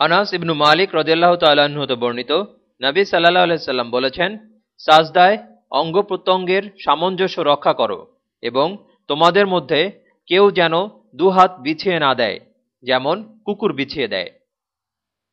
আনাস ইবনু মালিক রদিয়াল্লাহ তাল্লাহ্ন হতে বর্ণিত, নবী সাল্লাহ আলাইসাল্লাম বলেছেন, সাজদায় অঙ্গ প্রত্যঙ্গের সামঞ্জস্য রক্ষা করো এবং তোমাদের মধ্যে কেউ যেন দুহাত বিছিয়ে না দেয়, যেমন কুকুর বিছিয়ে দেয়।